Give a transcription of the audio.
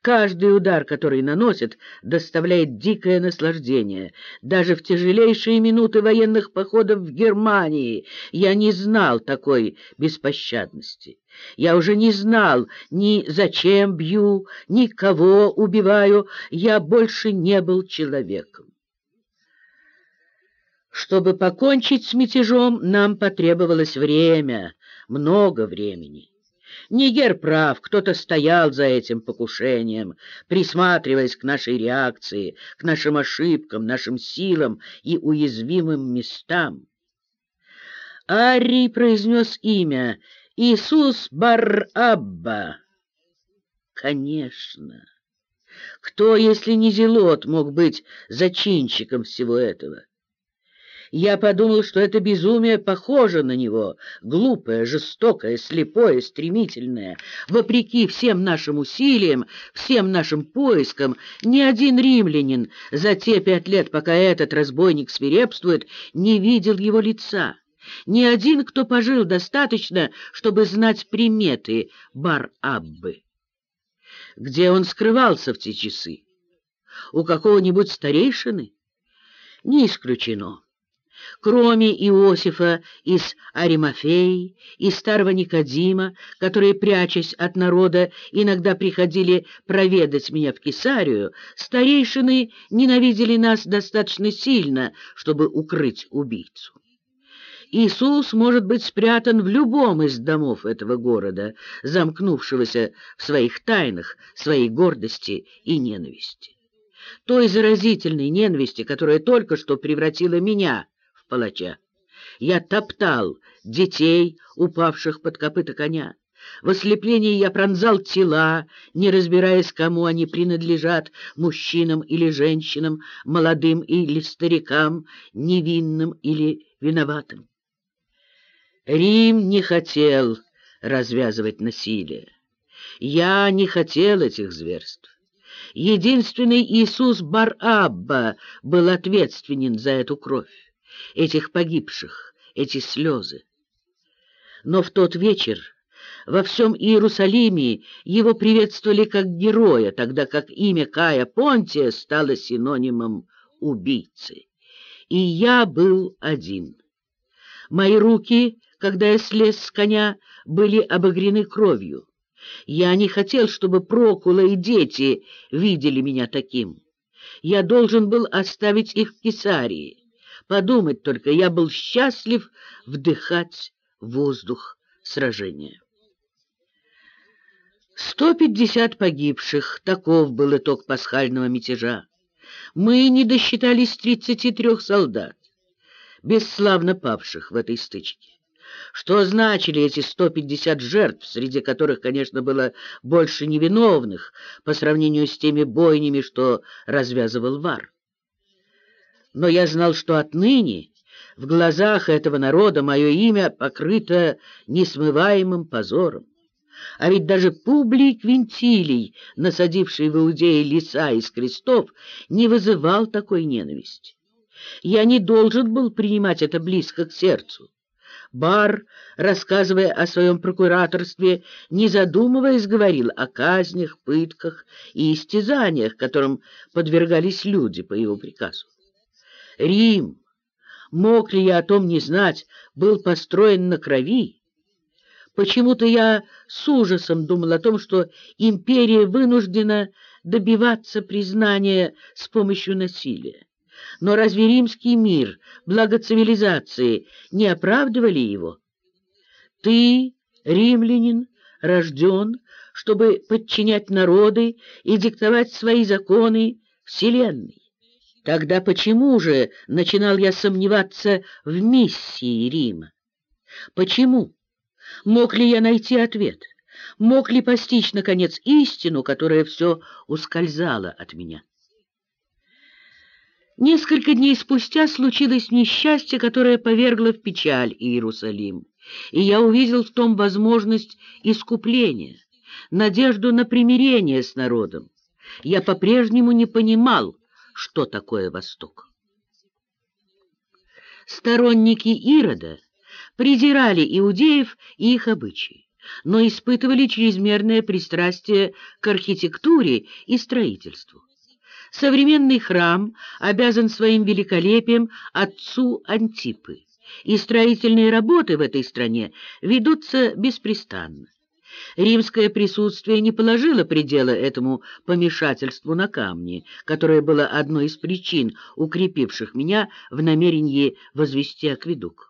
Каждый удар, который наносят, доставляет дикое наслаждение. Даже в тяжелейшие минуты военных походов в Германии я не знал такой беспощадности. Я уже не знал ни зачем бью, ни кого убиваю. Я больше не был человеком. Чтобы покончить с мятежом, нам потребовалось время, много времени. Нигер прав, кто-то стоял за этим покушением, присматриваясь к нашей реакции, к нашим ошибкам, нашим силам и уязвимым местам. Арий произнес имя Иисус Бар-Абба. Конечно. Кто, если не Зелот, мог быть зачинщиком всего этого? Я подумал, что это безумие похоже на него, глупое, жестокое, слепое, стремительное. Вопреки всем нашим усилиям, всем нашим поискам, ни один римлянин за те пять лет, пока этот разбойник свирепствует, не видел его лица. Ни один, кто пожил достаточно, чтобы знать приметы Бар-Аббы. Где он скрывался в те часы? У какого-нибудь старейшины? Не исключено. Кроме Иосифа из Аримафеи и старого Никодима, которые, прячась от народа, иногда приходили проведать меня в Кесарию, старейшины ненавидели нас достаточно сильно, чтобы укрыть убийцу. Иисус может быть спрятан в любом из домов этого города, замкнувшегося в своих тайнах, своей гордости и ненависти. Той заразительной ненависти, которая только что превратила меня палача. Я топтал детей, упавших под копыта коня. В ослеплении я пронзал тела, не разбираясь, кому они принадлежат, мужчинам или женщинам, молодым или старикам, невинным или виноватым. Рим не хотел развязывать насилие. Я не хотел этих зверств. Единственный Иисус Бар-Абба был ответственен за эту кровь этих погибших, эти слезы. Но в тот вечер во всем Иерусалиме его приветствовали как героя, тогда как имя Кая Понтия стало синонимом убийцы. И я был один. Мои руки, когда я слез с коня, были обогрены кровью. Я не хотел, чтобы Прокула и дети видели меня таким. Я должен был оставить их в Кесарии. Подумать только, я был счастлив вдыхать воздух сражения. 150 погибших, таков был итог пасхального мятежа. Мы не досчитались 33 солдат, бесславно павших в этой стычке. Что значили эти 150 жертв, среди которых, конечно, было больше невиновных по сравнению с теми бойнями, что развязывал Вар? Но я знал, что отныне в глазах этого народа мое имя покрыто несмываемым позором. А ведь даже Публий Квинтилий, насадивший в Иудее леса из крестов, не вызывал такой ненависти. Я не должен был принимать это близко к сердцу. Бар, рассказывая о своем прокураторстве, не задумываясь, говорил о казнях, пытках и истязаниях, которым подвергались люди по его приказу. Рим, мог ли я о том не знать, был построен на крови. Почему-то я с ужасом думал о том, что империя вынуждена добиваться признания с помощью насилия. Но разве римский мир, благо цивилизации, не оправдывали его? Ты, римлянин, рожден, чтобы подчинять народы и диктовать свои законы Вселенной. Тогда почему же начинал я сомневаться в миссии Рима? Почему? Мог ли я найти ответ? Мог ли постичь, наконец, истину, которая все ускользала от меня? Несколько дней спустя случилось несчастье, которое повергло в печаль Иерусалим, и я увидел в том возможность искупления, надежду на примирение с народом. Я по-прежнему не понимал, что такое Восток. Сторонники Ирода презирали иудеев и их обычаи. но испытывали чрезмерное пристрастие к архитектуре и строительству. Современный храм обязан своим великолепием отцу Антипы, и строительные работы в этой стране ведутся беспрестанно. Римское присутствие не положило предела этому помешательству на камни, которое было одной из причин, укрепивших меня в намерении возвести акведук.